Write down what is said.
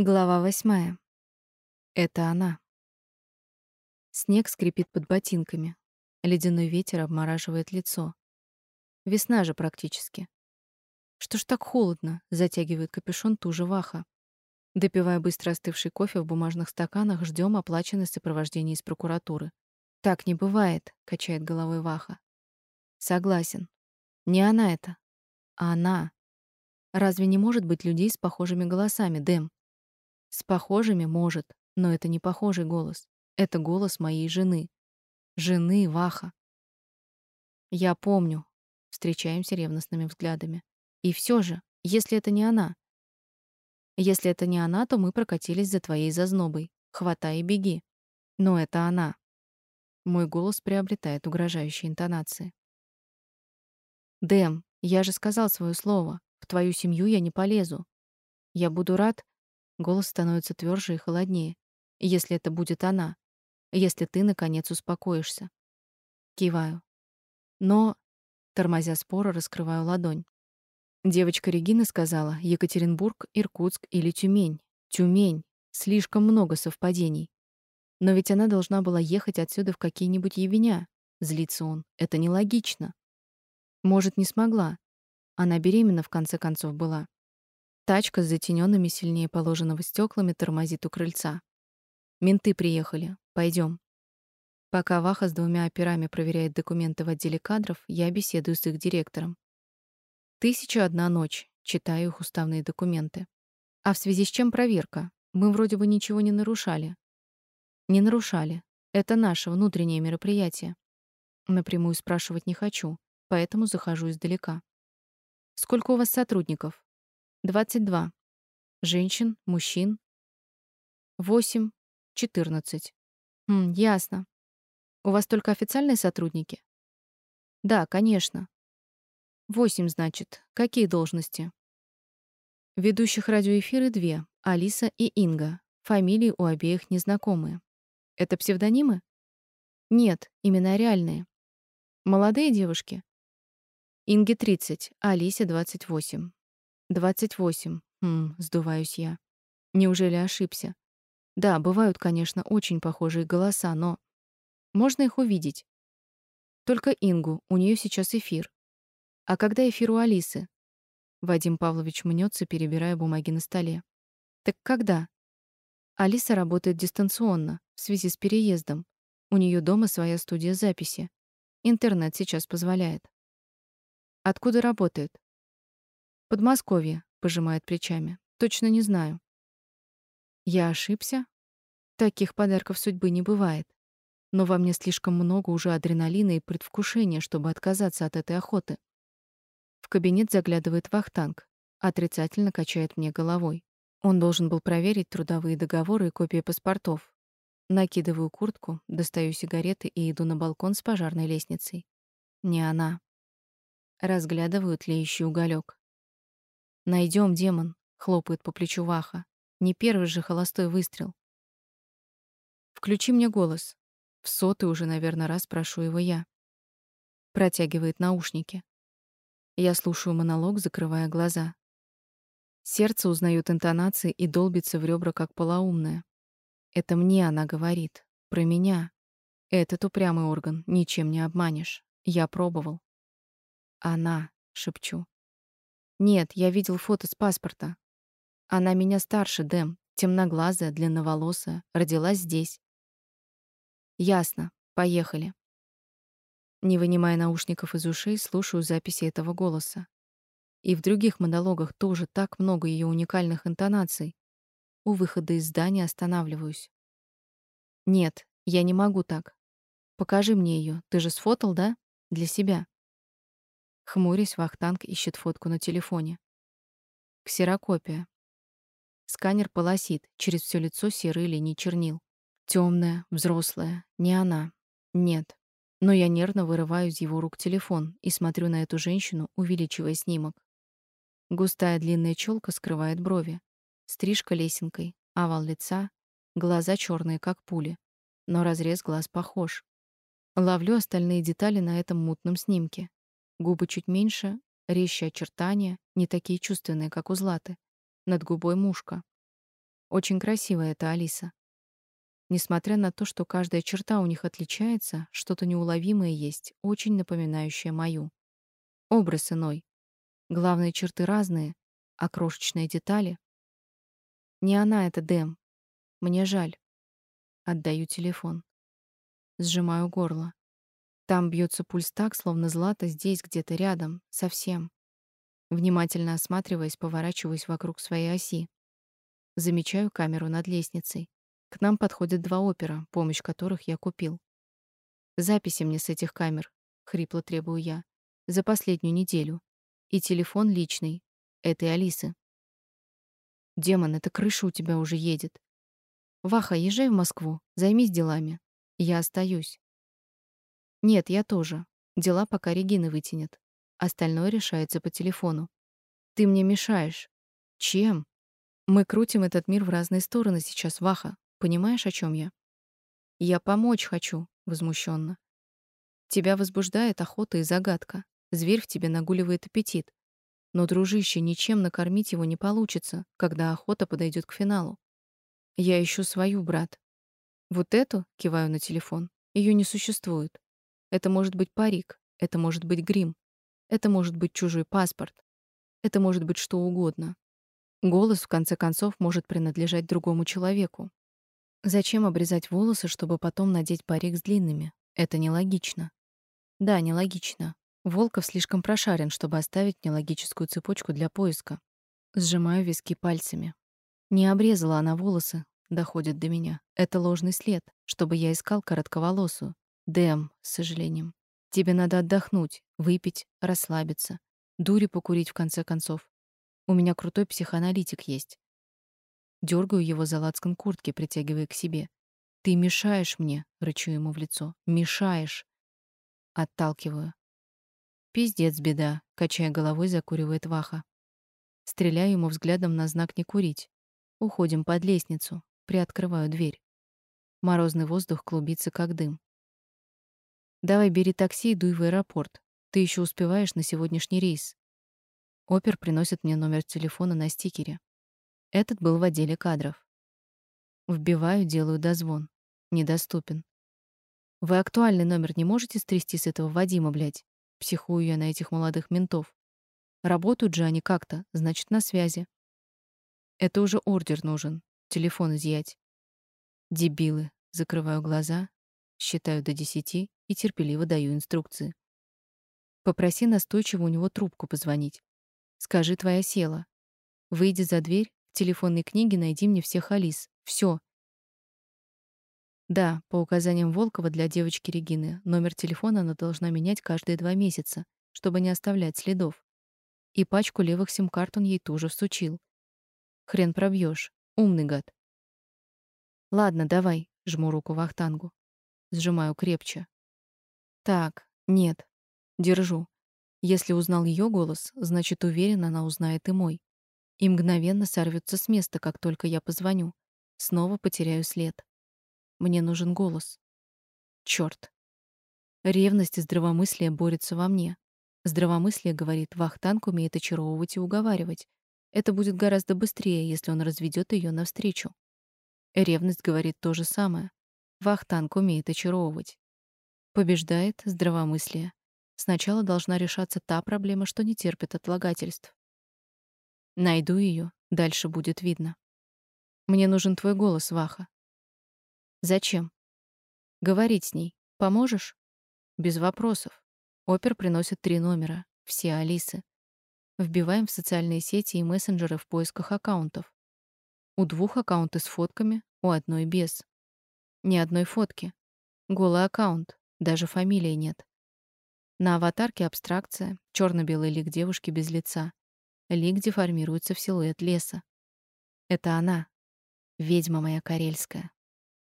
Глава восьмая. Это она. Снег скрипит под ботинками. Ледяной ветер обмораживает лицо. Весна же практически. Что ж так холодно, затягивает капюшон туже Ваха. Допивая быстро остывший кофе в бумажных стаканах, ждем оплаченное сопровождение из прокуратуры. Так не бывает, качает головой Ваха. Согласен. Не она это, а она. Разве не может быть людей с похожими голосами, Дэм? С похожими может, но это не похожий голос. Это голос моей жены. Жены Ваха. Я помню. Встречаемся ревностными взглядами. И все же, если это не она. Если это не она, то мы прокатились за твоей зазнобой. Хватай и беги. Но это она. Мой голос приобретает угрожающие интонации. Дэм, я же сказал свое слово. В твою семью я не полезу. Я буду рад, Голос становится тверже и холоднее. Если это будет она. Если ты, наконец, успокоишься. Киваю. Но, тормозя спора, раскрываю ладонь. Девочка Регина сказала Екатеринбург, Иркутск или Тюмень. Тюмень. Слишком много совпадений. Но ведь она должна была ехать отсюда в какие-нибудь Евеня. Злится он. Это нелогично. Может, не смогла. Она беременна в конце концов была. Тачка с затененными сильнее положенного стеклами тормозит у крыльца. Менты приехали. Пойдем. Пока Ваха с двумя операми проверяет документы в отделе кадров, я беседую с их директором. Тысяча одна ночь. Читаю их уставные документы. А в связи с чем проверка? Мы вроде бы ничего не нарушали. Не нарушали. Это наше внутреннее мероприятие. Напрямую спрашивать не хочу, поэтому захожу издалека. Сколько у вас сотрудников? 22. Женщин, мужчин. 8, 14. Хм, ясно. У вас только официальные сотрудники? Да, конечно. 8, значит. Какие должности? Ведущих радиоэфиры две: Алиса и Инга. Фамилии у обеих незнакомые. Это псевдонимы? Нет, имена реальные. Молодые девушки. Инге 30, Алисе 28. Двадцать восемь. Хм, сдуваюсь я. Неужели ошибся? Да, бывают, конечно, очень похожие голоса, но можно их увидеть. Только Ингу, у нее сейчас эфир. А когда эфир у Алисы? Вадим Павлович мнется, перебирая бумаги на столе. Так когда? Алиса работает дистанционно в связи с переездом. У нее дома своя студия записи. Интернет сейчас позволяет. Откуда работает? Подмосковье, пожимает плечами. Точно не знаю. Я ошибся? Таких подарков судьбы не бывает. Но во мне слишком много уже адреналина и предвкушения, чтобы отказаться от этой охоты. В кабинет заглядывает Вахтанг, отрицательно качает мне головой. Он должен был проверить трудовые договоры и копии паспортов. Накидываю куртку, достаю сигареты и иду на балкон с пожарной лестницей. Не она. Разглядываю тлеющий уголек. Найдем, демон, хлопает по плечу Ваха. Не первый же холостой выстрел. Включи мне голос. В сотый уже, наверное, раз прошу его я. Протягивает наушники. Я слушаю монолог, закрывая глаза. Сердце узнает интонации и долбится в ребра, как полоумное. Это мне она говорит. Про меня. Этот упрямый орган ничем не обманешь. Я пробовал. Она, шепчу. Нет, я видел фото с паспорта. Она меня старше, Дэм, темноглазая, длинноволосая, родилась здесь. Ясно. Поехали. Не вынимая наушников из ушей, слушаю записи этого голоса. И в других монологах тоже так много ее уникальных интонаций. У выхода из здания останавливаюсь. Нет, я не могу так. Покажи мне ее. Ты же сфотал, да? Для себя. Хмурясь, Вахтанг ищет фотку на телефоне. Ксерокопия. Сканер полосит, через все лицо серые линии чернил. Темная, взрослая, не она. Нет. Но я нервно вырываю из его рук телефон и смотрю на эту женщину, увеличивая снимок. Густая длинная челка скрывает брови. Стрижка лесенкой, овал лица, глаза черные, как пули. Но разрез глаз похож. Ловлю остальные детали на этом мутном снимке. Губы чуть меньше, резче очертания, не такие чувственные, как у Златы. Над губой мушка. Очень красивая эта Алиса. Несмотря на то, что каждая черта у них отличается, что-то неуловимое есть, очень напоминающее мою. Образ иной. Главные черты разные, а крошечные детали... Не она это, Дэм. Мне жаль. Отдаю телефон. Сжимаю горло. Там бьется пульс так, словно злато здесь где-то рядом, совсем. Внимательно осматриваясь, поворачиваюсь вокруг своей оси. Замечаю камеру над лестницей. К нам подходят два опера, помощь которых я купил. Записи мне с этих камер, хрипло требую я, за последнюю неделю. И телефон личный этой Алисы. Демон, эта крыша у тебя уже едет. Ваха, езжай в Москву, займись делами. Я остаюсь. Нет, я тоже. Дела пока Регина вытянет. Остальное решается по телефону. Ты мне мешаешь. Чем? Мы крутим этот мир в разные стороны сейчас, Ваха. Понимаешь, о чем я? Я помочь хочу, возмущенно. Тебя возбуждает охота и загадка. Зверь в тебе нагуливает аппетит. Но, дружище, ничем накормить его не получится, когда охота подойдет к финалу. Я ищу свою, брат. Вот эту, киваю на телефон, ее не существует. Это может быть парик, это может быть грим, это может быть чужой паспорт, это может быть что угодно. Голос, в конце концов, может принадлежать другому человеку. Зачем обрезать волосы, чтобы потом надеть парик с длинными? Это нелогично. Да, нелогично. Волков слишком прошарен, чтобы оставить нелогическую цепочку для поиска. Сжимаю виски пальцами. Не обрезала она волосы, доходит до меня. Это ложный след, чтобы я искал коротковолосую. Дэм, с сожалением. Тебе надо отдохнуть, выпить, расслабиться. Дури покурить в конце концов. У меня крутой психоаналитик есть. Дёргаю его за лацкан куртки, притягивая к себе. «Ты мешаешь мне!» — рычу ему в лицо. «Мешаешь!» Отталкиваю. «Пиздец, беда!» — качая головой, закуривает Ваха. Стреляю ему взглядом на знак «не курить». Уходим под лестницу. Приоткрываю дверь. Морозный воздух клубится, как дым. «Давай бери такси и дуй в аэропорт. Ты еще успеваешь на сегодняшний рейс». Опер приносит мне номер телефона на стикере. Этот был в отделе кадров. Вбиваю, делаю дозвон. Недоступен. Вы актуальный номер не можете стрясти с этого Вадима, блядь? Психую я на этих молодых ментов. Работают же они как-то, значит, на связи. Это уже ордер нужен. Телефон изъять. Дебилы. Закрываю глаза, считаю до десяти и терпеливо даю инструкции. Попроси настойчиво у него трубку позвонить. Скажи, твоя села. Выйди за дверь, в телефонной книге найди мне всех Алис. Все. Да, по указаниям Волкова для девочки Регины, номер телефона она должна менять каждые два месяца, чтобы не оставлять следов. И пачку левых сим-карт он ей тоже всучил. Хрен пробьешь, умный гад. Ладно, давай, жму руку Вахтангу. Сжимаю крепче. Так, нет. Держу. Если узнал ее голос, значит, уверен, она узнает и мой и мгновенно сорвется с места, как только я позвоню. Снова потеряю след. Мне нужен голос. Черт. Ревность и здравомыслие борются во мне. Здравомыслие говорит, Вахтанг умеет очаровывать и уговаривать. Это будет гораздо быстрее, если он разведет ее навстречу. Ревность говорит то же самое. Вахтанг умеет очаровывать. Побеждает здравомыслие. Сначала должна решаться та проблема, что не терпит отлагательств. Найду ее, дальше будет видно. Мне нужен твой голос, Ваха. Зачем? Говорить с ней. Поможешь? Без вопросов. Опер приносит три номера, все Алисы. Вбиваем в социальные сети и мессенджеры в поисках аккаунтов. У двух аккаунты с фотками, у одной без. Ни одной фотки. Голый аккаунт, даже фамилии нет. На аватарке абстракция, черно белый лик девушки без лица. Лик деформируется в силуэт леса. Это она, ведьма моя карельская.